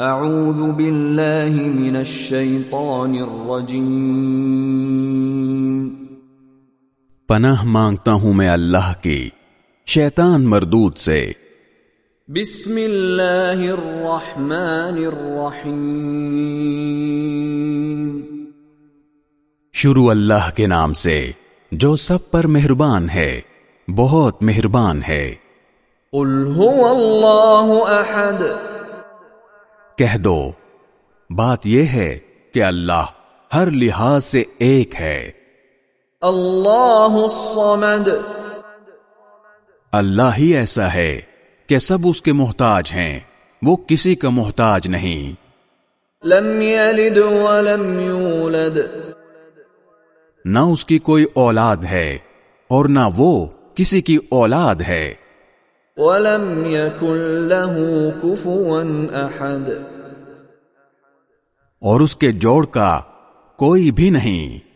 اعوذ باللہ من الشیطان الرجیم پناہ مانگتا ہوں میں اللہ کی شیطان مردود سے۔ بسم اللہ الرحمن الرحیم. شروع اللہ کے نام سے جو سب پر مہربان ہے بہت مہربان ہے۔ قل هو اللہ احد. کہہ دو۔ بات یہ ہے کہ اللہ ہر لحاظ سے ایک ہے۔ اللہ الصمد۔ اللہ ہی ایسا ہے کہ سب اس کے محتاج ہیں۔ وہ کسی کا محتاج نہیں۔ لم يلد ولم يولد نہ اس کی کوئی اولاد ہے اور نہ وہ کسی کی اولاد ہے۔ ولم يكن له كفوا احد اور اس کے جوڑ کا کوئی بھی نہیں۔